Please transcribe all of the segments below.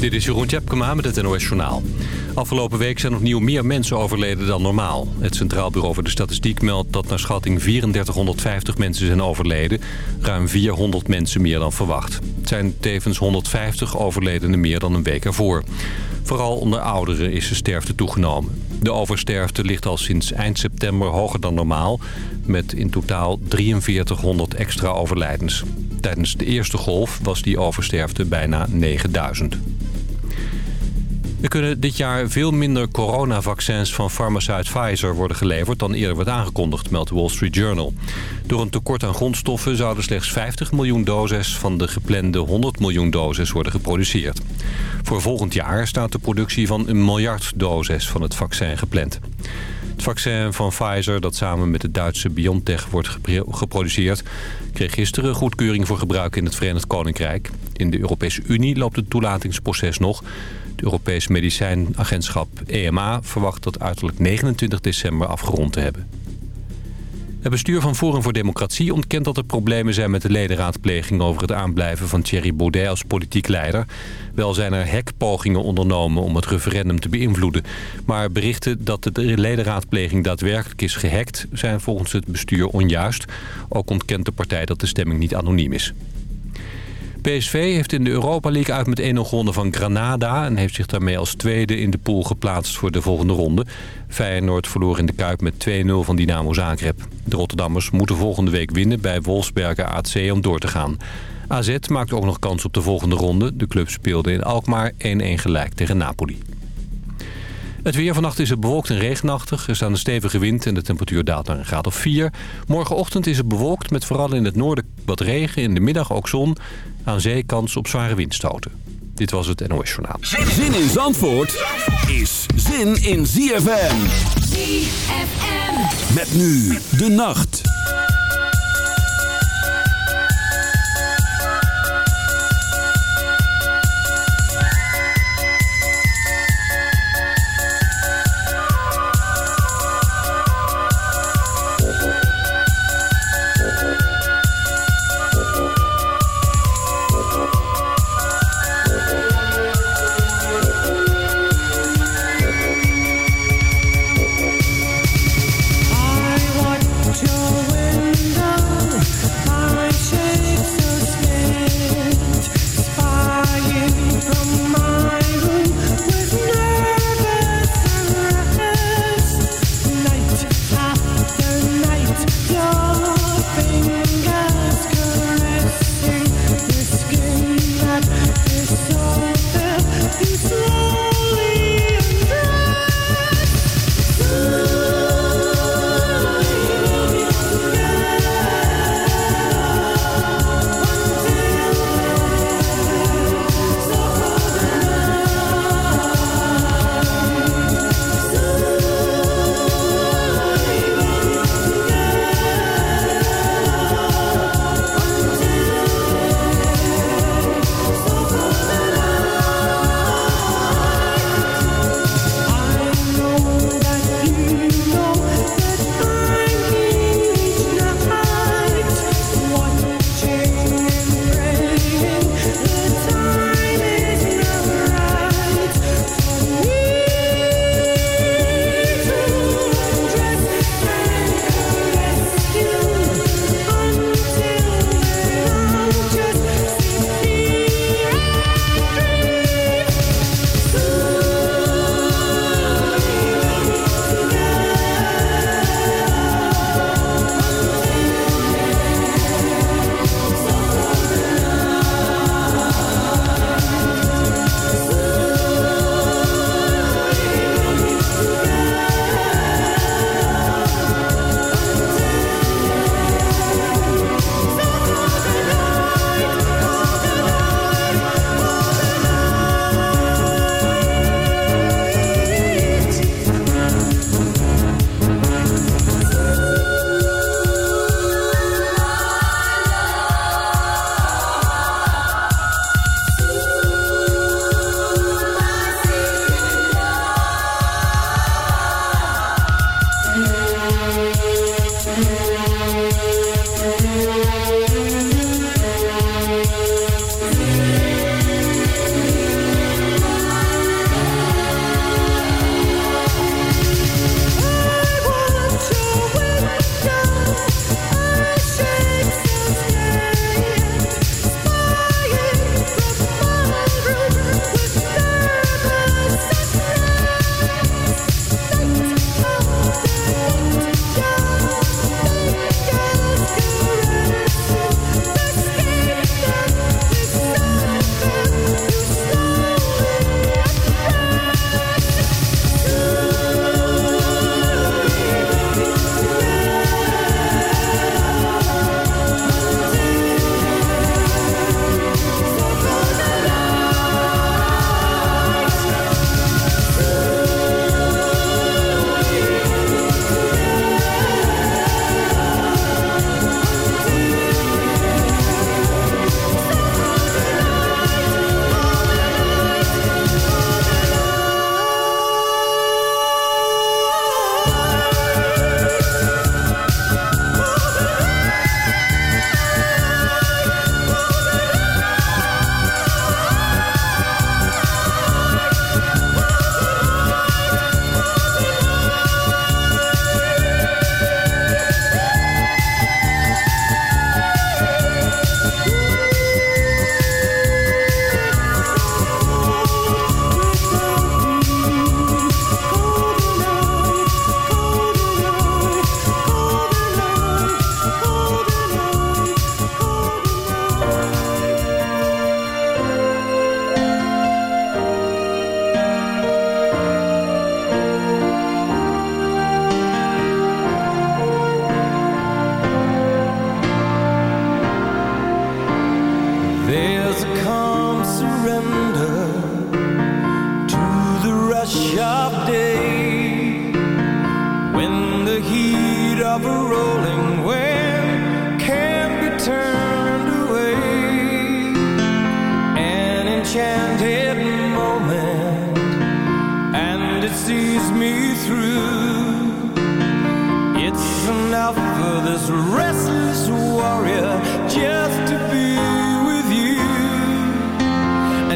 Dit is Jeroen Tjepkema met het NOS Journaal. Afgelopen week zijn opnieuw meer mensen overleden dan normaal. Het Centraal Bureau voor de Statistiek meldt dat naar schatting 3450 mensen zijn overleden. Ruim 400 mensen meer dan verwacht. Het zijn tevens 150 overledenen meer dan een week ervoor. Vooral onder ouderen is de sterfte toegenomen. De oversterfte ligt al sinds eind september hoger dan normaal... met in totaal 4300 extra overlijdens. Tijdens de eerste golf was die oversterfte bijna 9000. Er kunnen dit jaar veel minder coronavaccins van farmaceut Pfizer worden geleverd dan eerder werd aangekondigd, meldt Wall Street Journal. Door een tekort aan grondstoffen zouden slechts 50 miljoen doses van de geplande 100 miljoen doses worden geproduceerd. Voor volgend jaar staat de productie van een miljard doses van het vaccin gepland. Het vaccin van Pfizer, dat samen met de Duitse BioNTech wordt geproduceerd... kreeg gisteren goedkeuring voor gebruik in het Verenigd Koninkrijk. In de Europese Unie loopt het toelatingsproces nog. Het Europees Medicijnagentschap EMA verwacht dat uiterlijk 29 december afgerond te hebben. Het bestuur van Forum voor Democratie ontkent dat er problemen zijn met de ledenraadpleging over het aanblijven van Thierry Baudet als politiek leider. Wel zijn er hekpogingen ondernomen om het referendum te beïnvloeden. Maar berichten dat de ledenraadpleging daadwerkelijk is gehackt zijn volgens het bestuur onjuist. Ook ontkent de partij dat de stemming niet anoniem is. PSV heeft in de Europa League uit met 1-0 gewonnen van Granada... en heeft zich daarmee als tweede in de pool geplaatst voor de volgende ronde. Feyenoord verloor in de Kuip met 2-0 van Dynamo Zagreb. De Rotterdammers moeten volgende week winnen bij Wolfsberger AC om door te gaan. AZ maakt ook nog kans op de volgende ronde. De club speelde in Alkmaar 1-1 gelijk tegen Napoli. Het weer vannacht is het bewolkt en regenachtig. Er staat een stevige wind en de temperatuur daalt naar een graad of 4. Morgenochtend is het bewolkt met vooral in het noorden wat regen. In de middag ook zon. Aan zee kans op zware windstoten. Dit was het NOS Journaal. Zin in Zandvoort is zin in ZFM. ZFM. Met nu de nacht.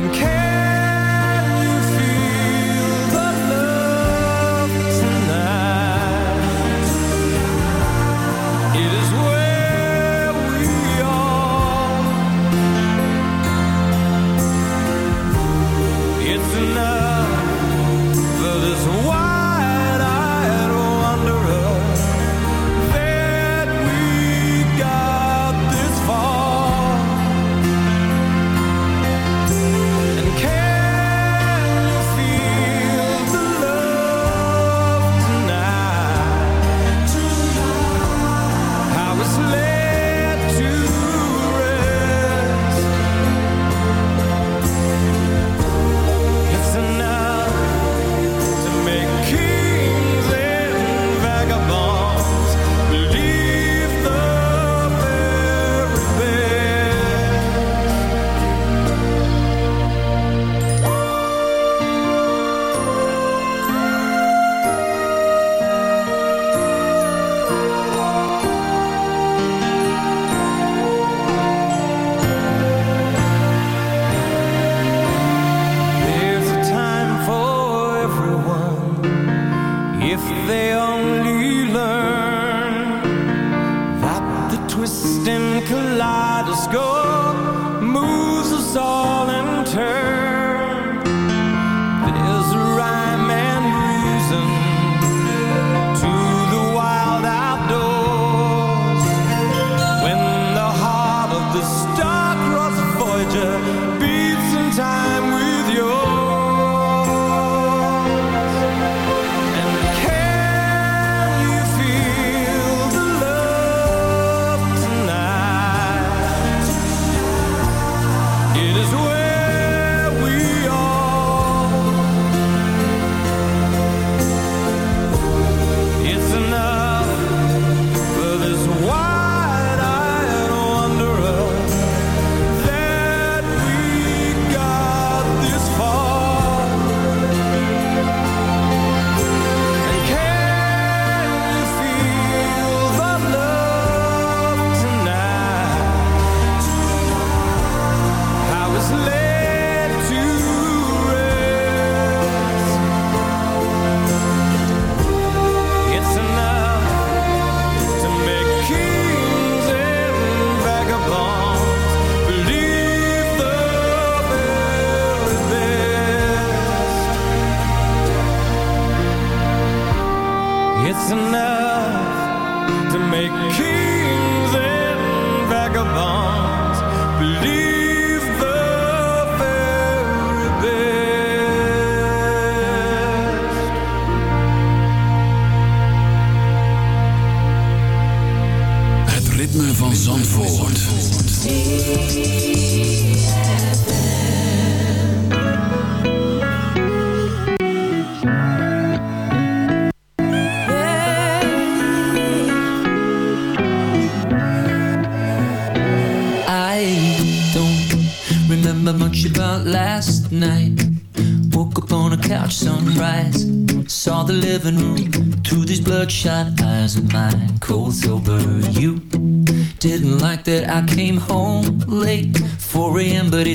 and care.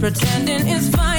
Pretending it's fine.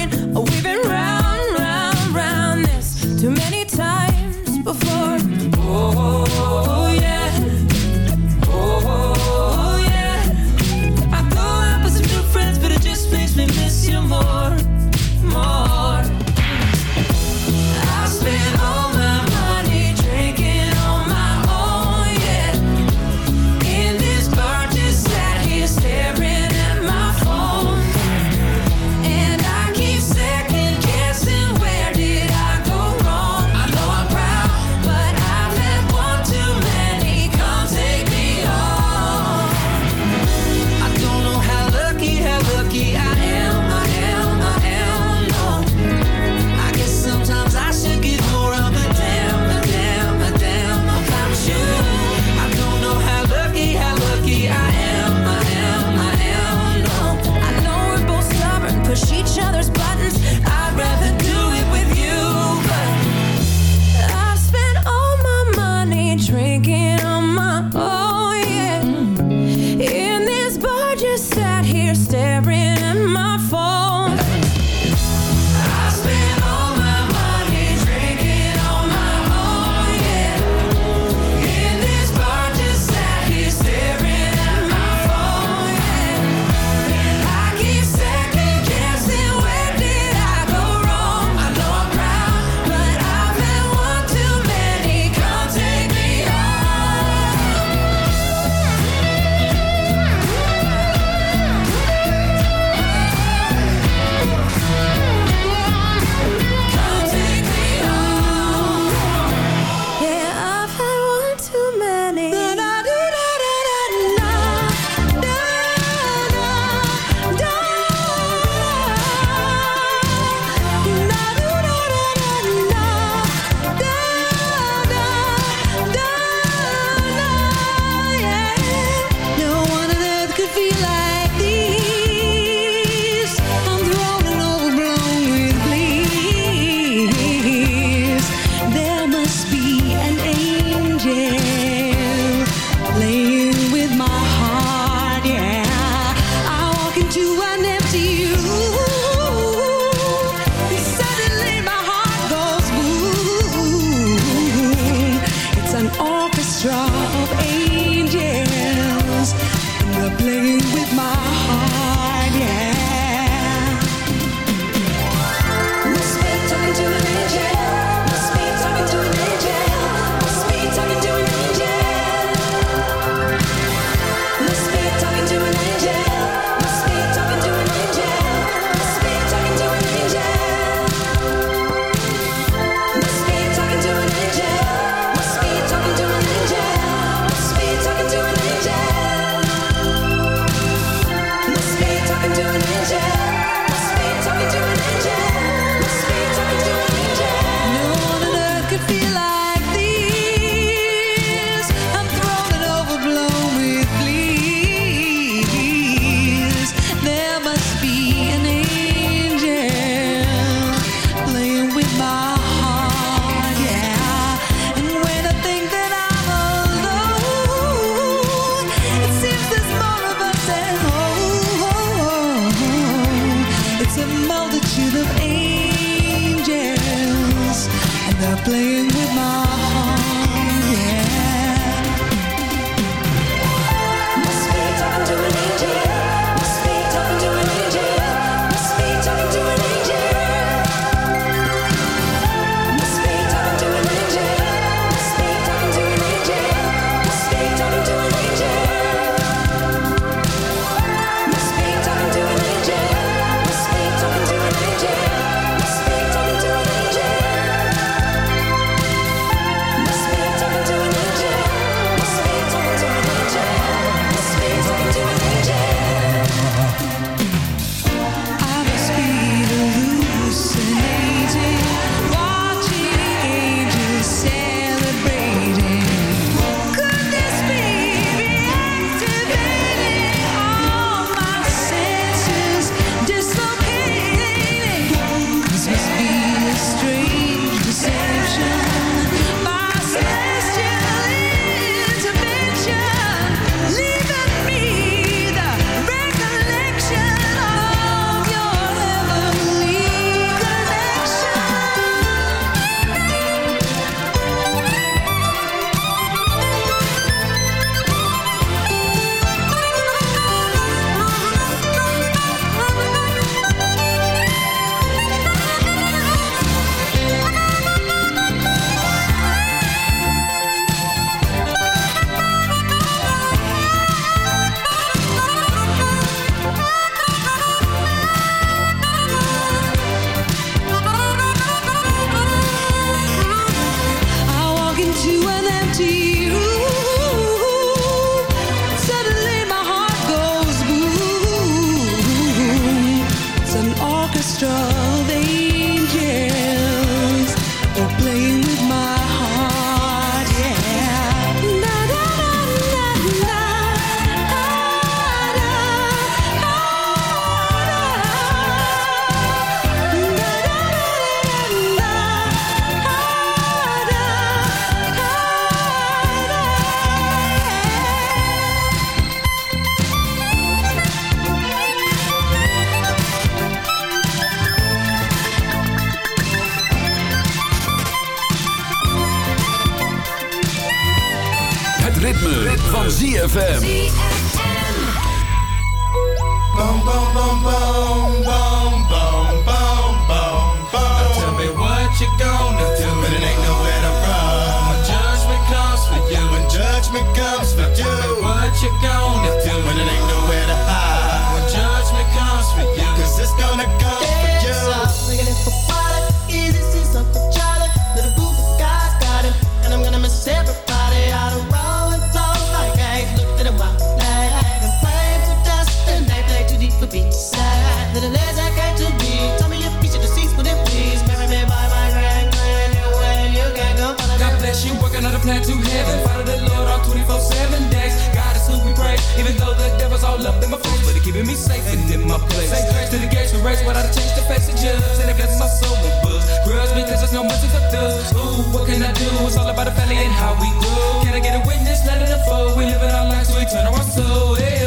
keeping me safe and in my place. Say grace to the gates We race, but I change the face of judge. And I guess my soul will buzz. Grudge because there's no mercy for dust. Ooh, what can I do? It's all about the family and how we grow. Can I get a witness? Let it unfold. We live in our lives, so we turn our soul. Hey.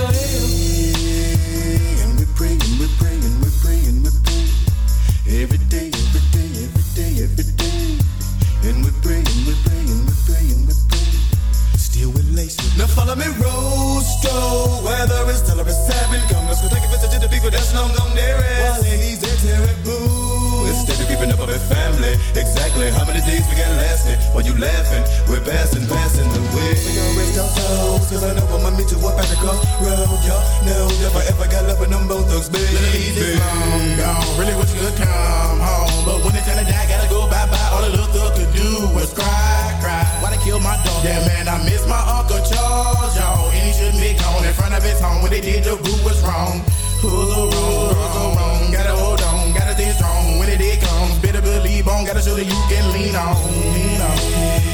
many days we got lasting? While you laughing, we're passing, passing the way. We gon' raise our toes, cause I know I'ma meet you up at the crossroad. Y'all know if I got love with them both thugs, baby. Ladies, long gone, really wish you could come home. But when it's time to die, gotta go bye-bye. All a little thug could do was cry, cry. Why they kill my dog? Yeah, man, I miss my Uncle Charles, y'all. And he shouldn't be gone in front of his home. When they did, the root was wrong. Who's the rules so wrong? Gotta hold on, gotta stay strong. When it is ladder so that you can lean on. Lean on.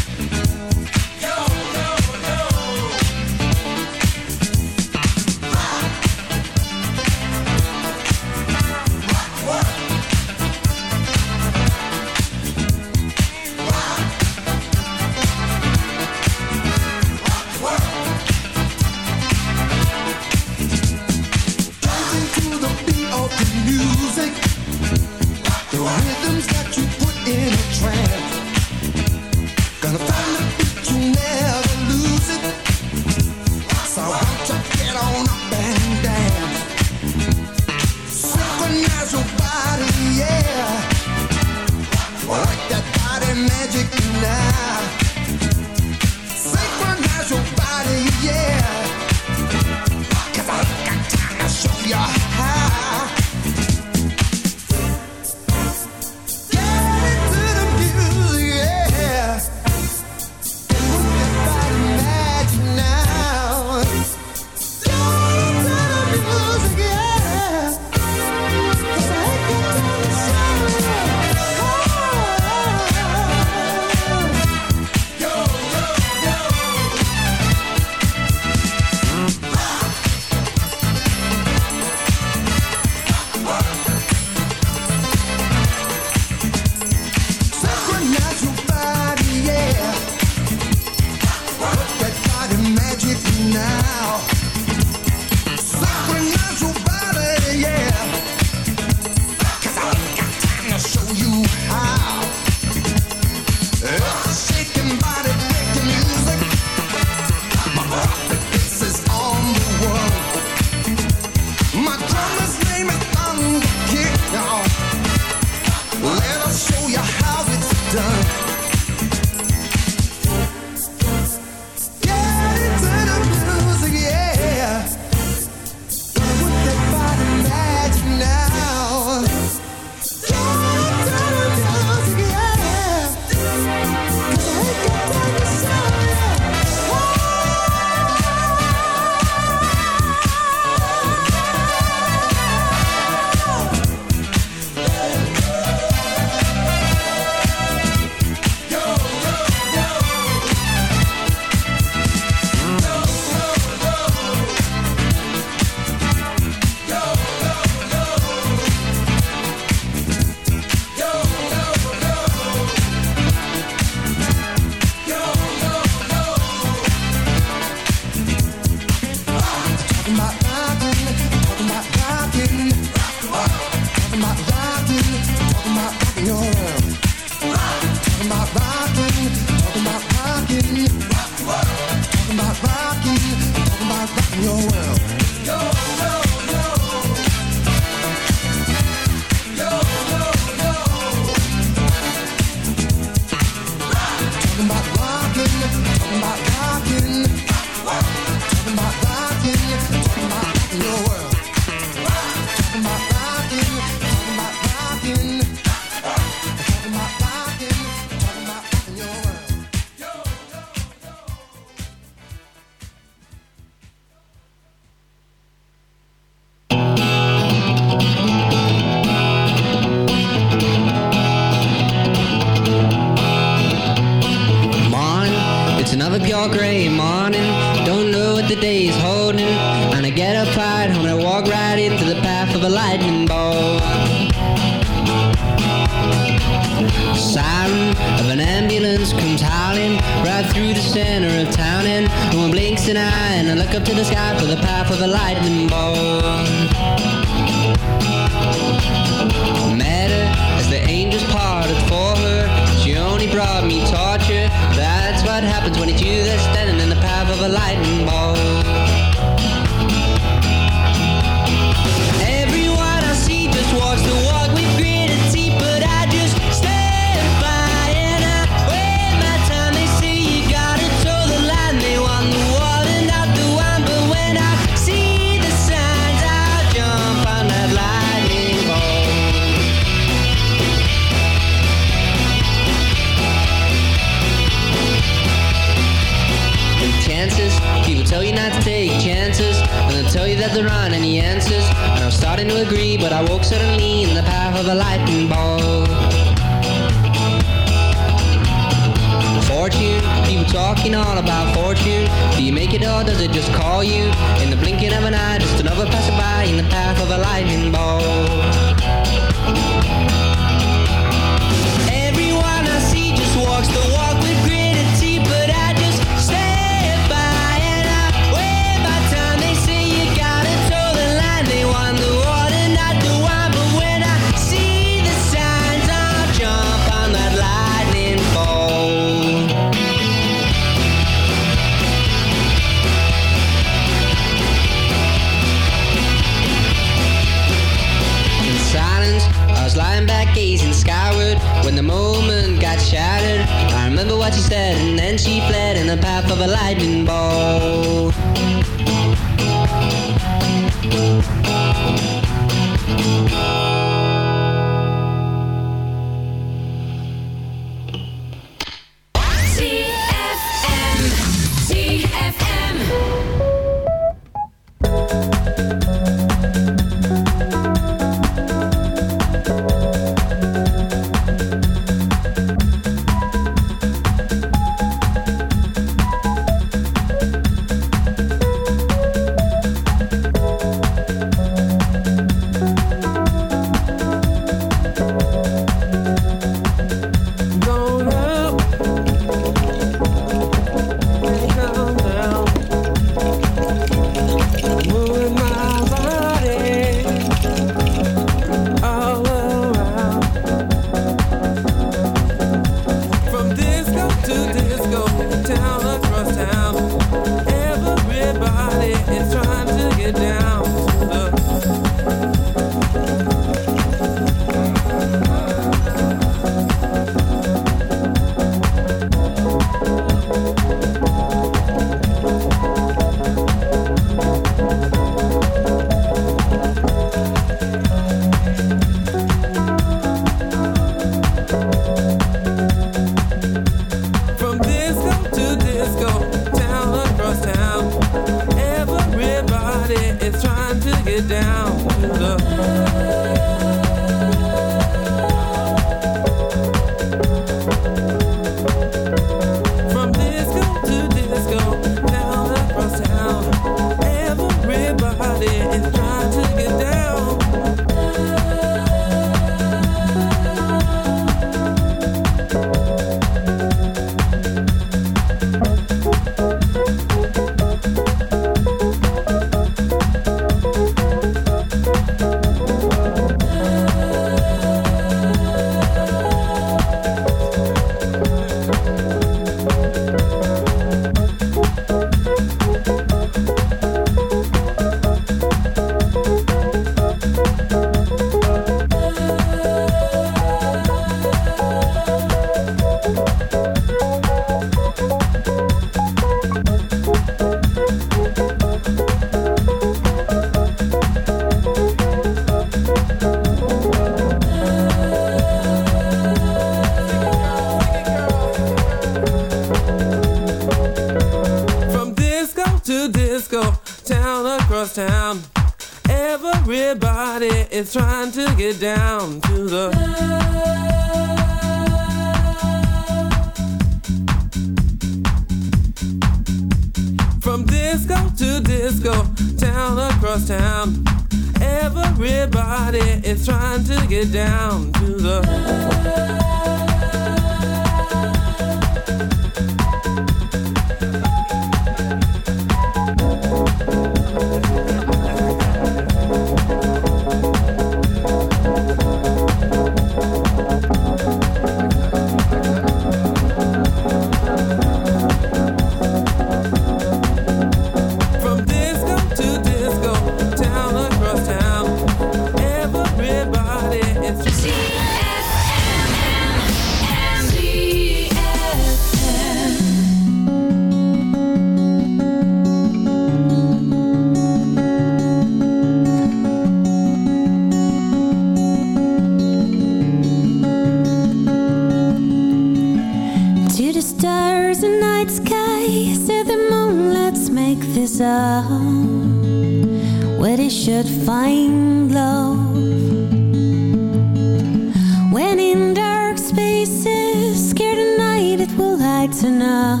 lighten up,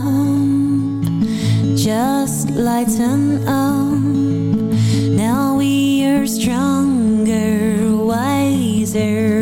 just lighten up. Now we are stronger, wiser.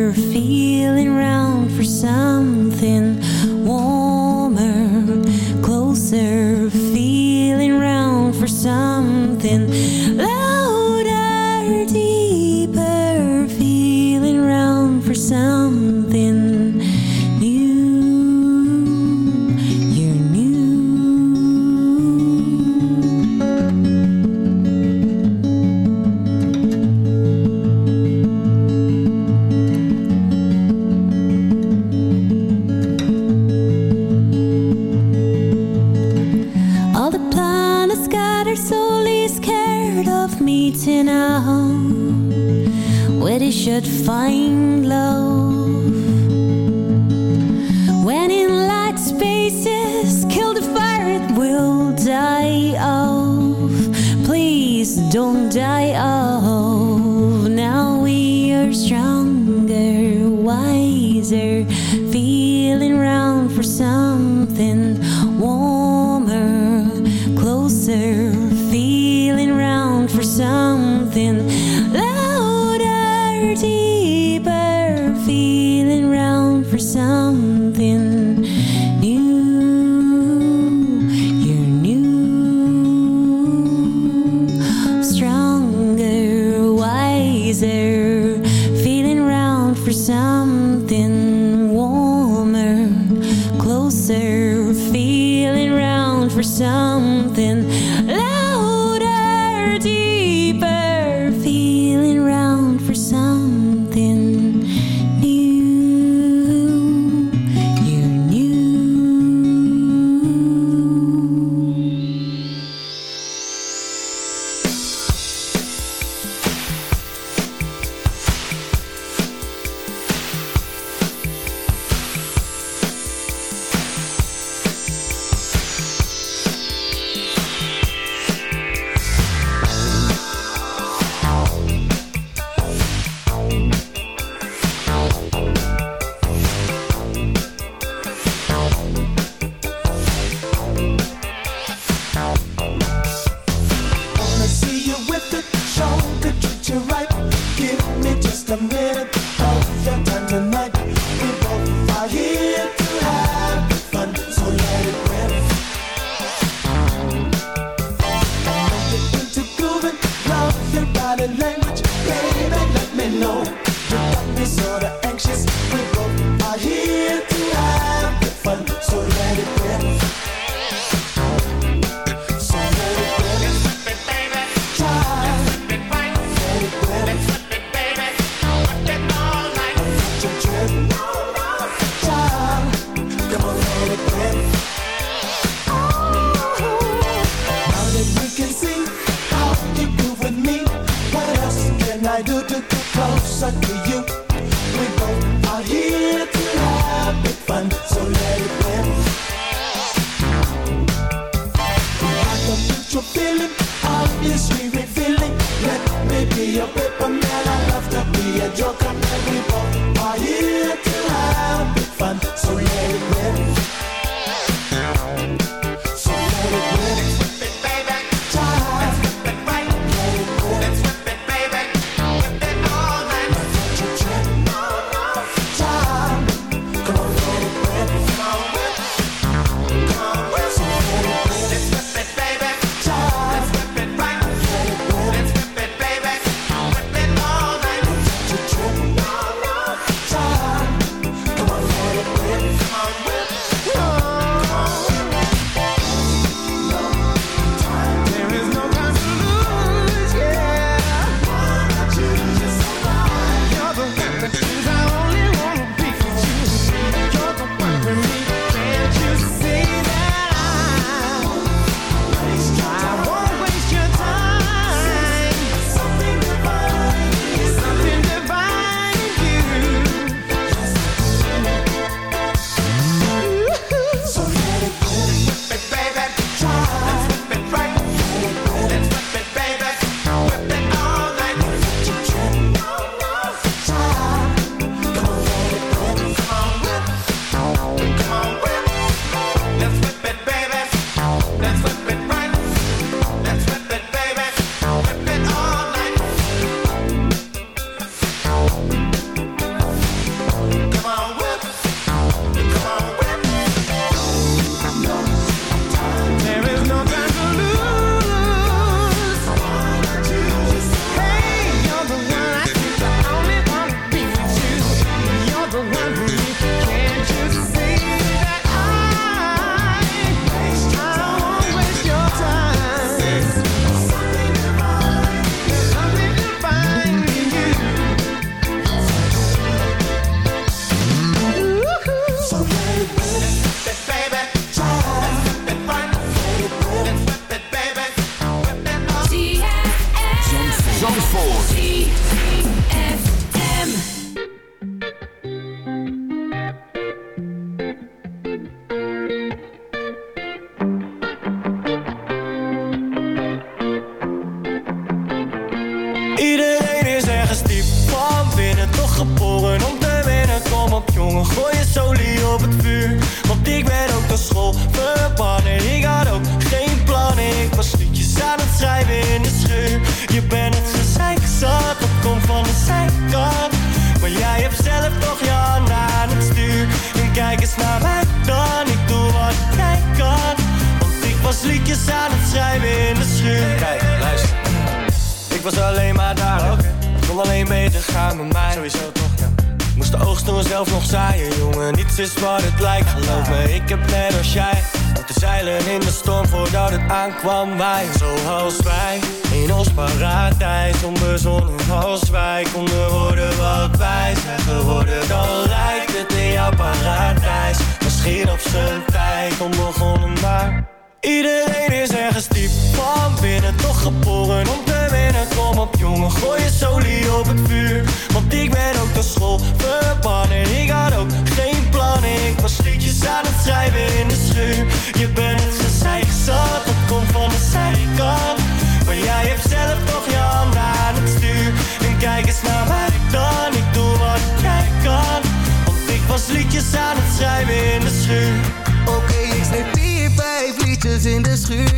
in de schuur.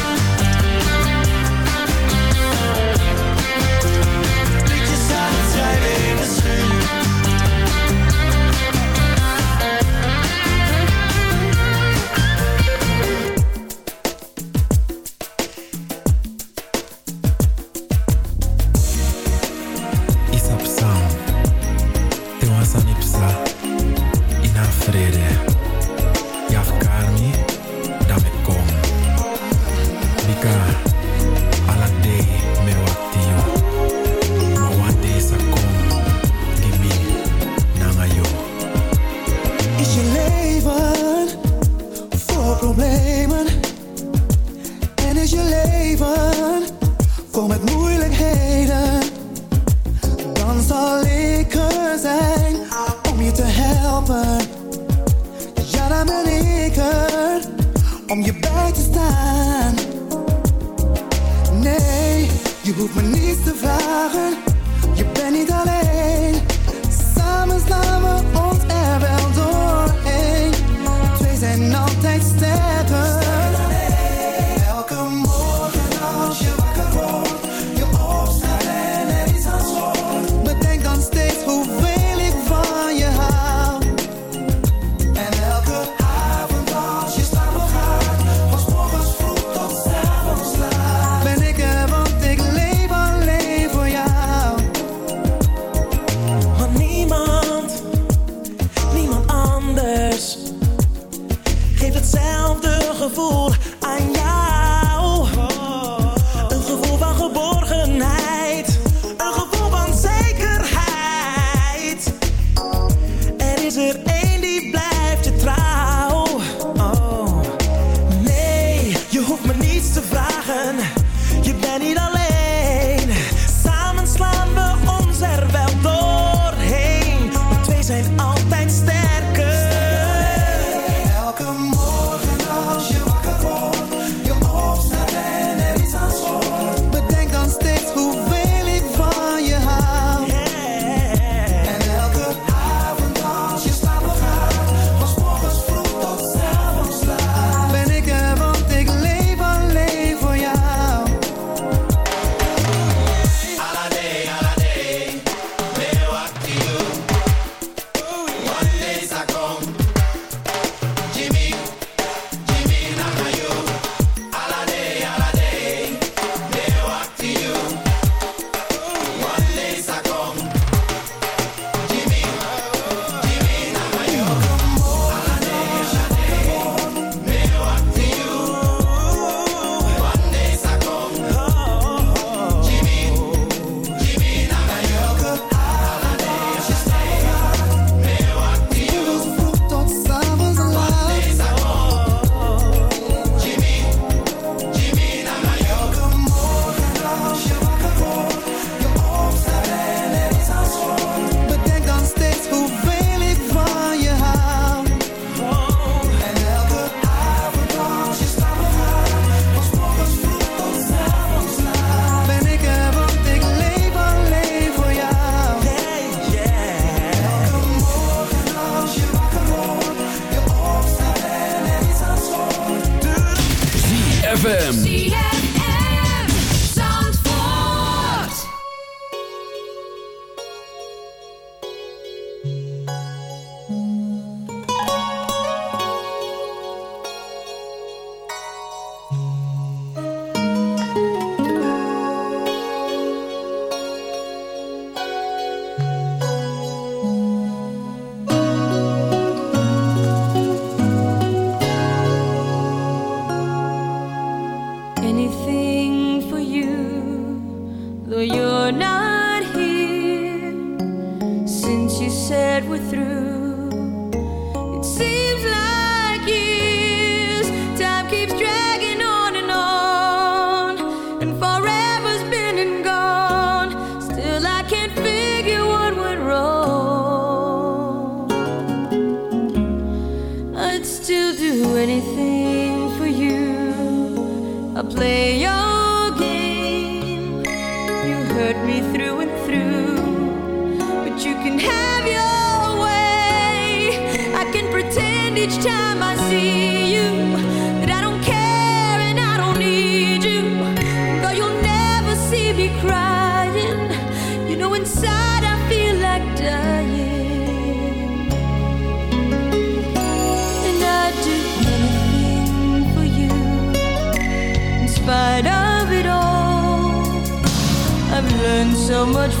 Ben ik er om je bij te staan. Nee, je hoeft me niets te vragen. Je bent niet alleen. Samen slaan we would still do anything for you. I play your game. You hurt me through and through, but you can have. so much